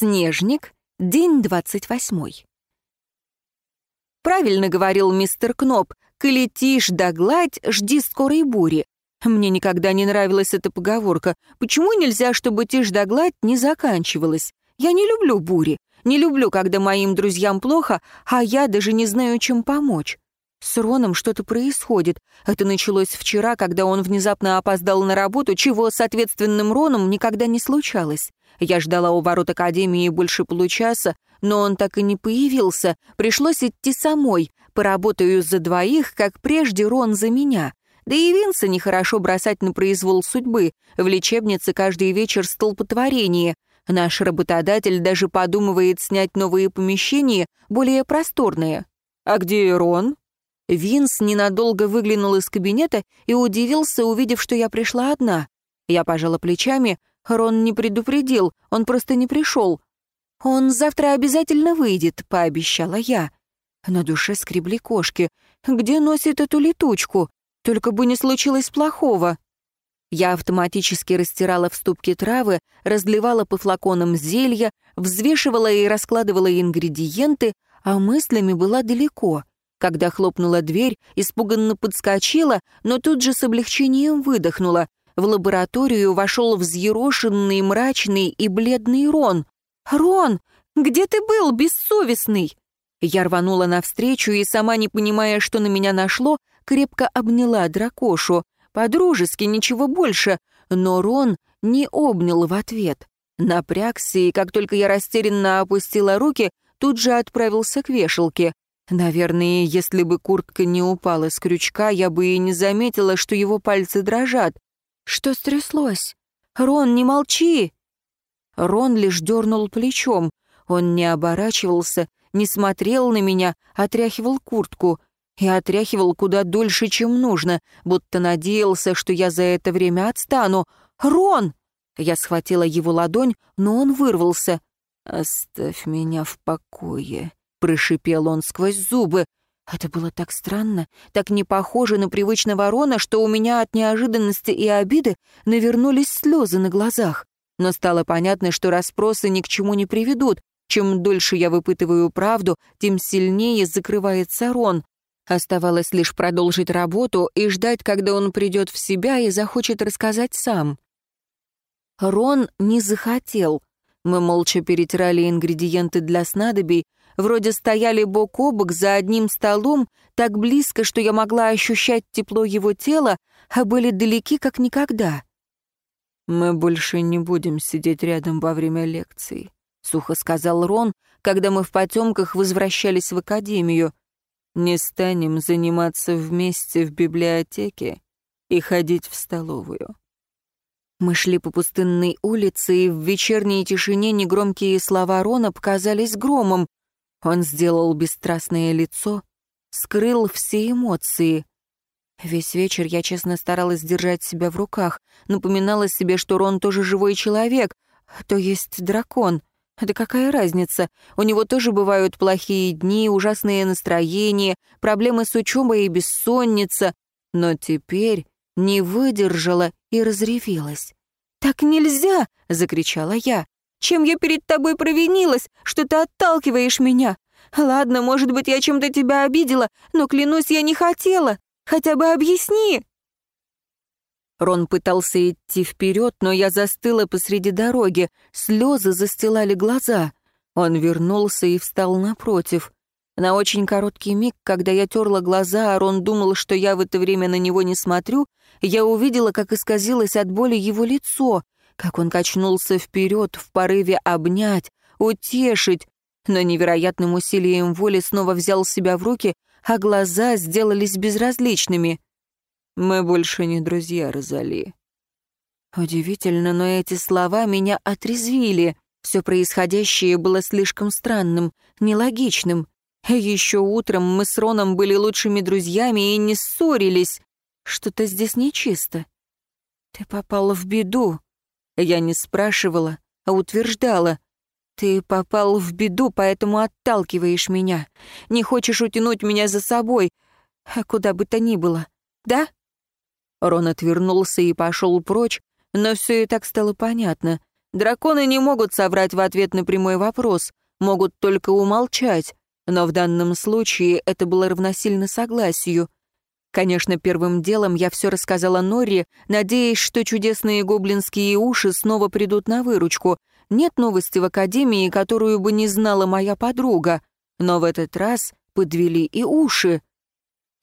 Снежник, день двадцать восьмой. Правильно говорил мистер Кноп, «Летишь да гладь, жди скорой бури». Мне никогда не нравилась эта поговорка. Почему нельзя, чтобы тишь да гладь не заканчивалась? Я не люблю бури. Не люблю, когда моим друзьям плохо, а я даже не знаю, чем помочь. С Роном что-то происходит. Это началось вчера, когда он внезапно опоздал на работу, чего с ответственным Роном никогда не случалось. Я ждала у ворот Академии больше получаса, но он так и не появился. Пришлось идти самой. Поработаю за двоих, как прежде Рон за меня. Да и Винса нехорошо бросать на произвол судьбы. В лечебнице каждый вечер столпотворение. Наш работодатель даже подумывает снять новые помещения, более просторные. «А где Рон?» Винс ненадолго выглянул из кабинета и удивился, увидев, что я пришла одна. Я пожала плечами. Рон не предупредил, он просто не пришел. «Он завтра обязательно выйдет», — пообещала я. На душе скребли кошки. «Где носит эту летучку? Только бы не случилось плохого». Я автоматически растирала в ступке травы, разливала по флаконам зелья, взвешивала и раскладывала ингредиенты, а мыслями была далеко. Когда хлопнула дверь, испуганно подскочила, но тут же с облегчением выдохнула. В лабораторию вошел взъерошенный, мрачный и бледный Рон. «Рон, где ты был, бессовестный?» Я рванула навстречу и, сама не понимая, что на меня нашло, крепко обняла дракошу. По-дружески, ничего больше, но Рон не обнял в ответ. Напрягся, и как только я растерянно опустила руки, тут же отправился к вешалке. Наверное, если бы куртка не упала с крючка, я бы и не заметила, что его пальцы дрожат. Что стряслось? Рон, не молчи! Рон лишь дернул плечом. Он не оборачивался, не смотрел на меня, отряхивал куртку. И отряхивал куда дольше, чем нужно, будто надеялся, что я за это время отстану. «Рон!» Я схватила его ладонь, но он вырвался. «Оставь меня в покое», Прошипел он сквозь зубы. Это было так странно, так не похоже на привычного Рона, что у меня от неожиданности и обиды навернулись слезы на глазах. Но стало понятно, что расспросы ни к чему не приведут. Чем дольше я выпытываю правду, тем сильнее закрывается Рон. Оставалось лишь продолжить работу и ждать, когда он придет в себя и захочет рассказать сам. Рон не захотел. Мы молча перетирали ингредиенты для снадобий, вроде стояли бок о бок за одним столом, так близко, что я могла ощущать тепло его тела, а были далеки как никогда. «Мы больше не будем сидеть рядом во время лекций», — сухо сказал Рон, когда мы в потемках возвращались в академию. «Не станем заниматься вместе в библиотеке и ходить в столовую». Мы шли по пустынной улице, и в вечерней тишине негромкие слова Рона показались громом. Он сделал бесстрастное лицо, скрыл все эмоции. Весь вечер я честно старалась держать себя в руках, напоминала себе, что Рон тоже живой человек, то есть дракон. Да какая разница? У него тоже бывают плохие дни, ужасные настроения, проблемы с учебой и бессонница. Но теперь не выдержала и разревелась. «Так нельзя!» — закричала я. Чем я перед тобой провинилась, что ты отталкиваешь меня? Ладно, может быть, я чем-то тебя обидела, но, клянусь, я не хотела. Хотя бы объясни». Рон пытался идти вперед, но я застыла посреди дороги, слезы застилали глаза. Он вернулся и встал напротив. На очень короткий миг, когда я терла глаза, а Рон думал, что я в это время на него не смотрю, я увидела, как исказилось от боли его лицо, как он качнулся вперед в порыве обнять, утешить, но невероятным усилием воли снова взял себя в руки, а глаза сделались безразличными. «Мы больше не друзья, Розали». Удивительно, но эти слова меня отрезвили. Все происходящее было слишком странным, нелогичным. Еще утром мы с Роном были лучшими друзьями и не ссорились. Что-то здесь нечисто. «Ты попала в беду», я не спрашивала, а утверждала. «Ты попал в беду, поэтому отталкиваешь меня. Не хочешь утянуть меня за собой, а куда бы то ни было, да?» Рон отвернулся и пошел прочь, но все и так стало понятно. Драконы не могут соврать в ответ на прямой вопрос, могут только умолчать, но в данном случае это было равносильно согласию. Конечно, первым делом я все рассказала Норри, надеясь, что чудесные гоблинские уши снова придут на выручку. Нет новости в Академии, которую бы не знала моя подруга. Но в этот раз подвели и уши.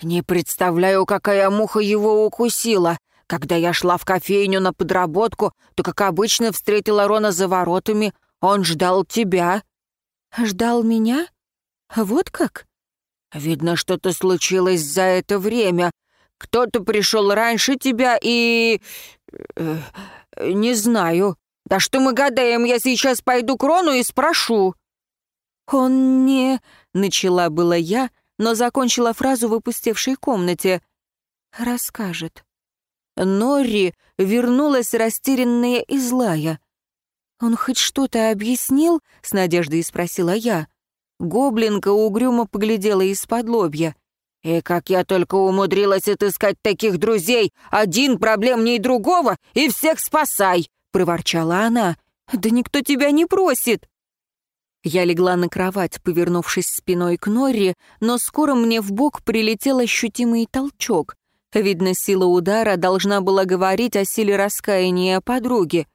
«Не представляю, какая муха его укусила. Когда я шла в кофейню на подработку, то, как обычно, встретила Рона за воротами. Он ждал тебя». «Ждал меня? Вот как?» «Видно, что-то случилось за это время. Кто-то пришел раньше тебя и... Э, не знаю. Да что мы гадаем, я сейчас пойду к Рону и спрошу». «Он не...» — начала была я, но закончила фразу в опустевшей комнате. «Расскажет». Норри вернулась растерянная и злая. «Он хоть что-то объяснил?» — с надеждой спросила я. Гоблинка угрюмо поглядела из-под лобья. «И как я только умудрилась отыскать таких друзей! Один проблемней другого, и всех спасай!» — проворчала она. «Да никто тебя не просит!» Я легла на кровать, повернувшись спиной к Норри, но скоро мне в бок прилетел ощутимый толчок. Видно, сила удара должна была говорить о силе раскаяния подруги.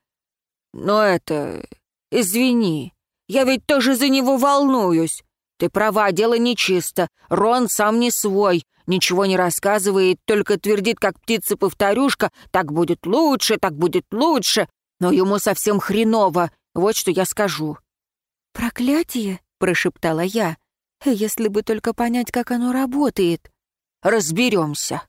«Но это... Извини, я ведь тоже за него волнуюсь. Ты права, дело нечисто. Рон сам не свой, ничего не рассказывает, только твердит, как птица-повторюшка, так будет лучше, так будет лучше, но ему совсем хреново, вот что я скажу». «Проклятие?» — прошептала я. «Если бы только понять, как оно работает». «Разберемся».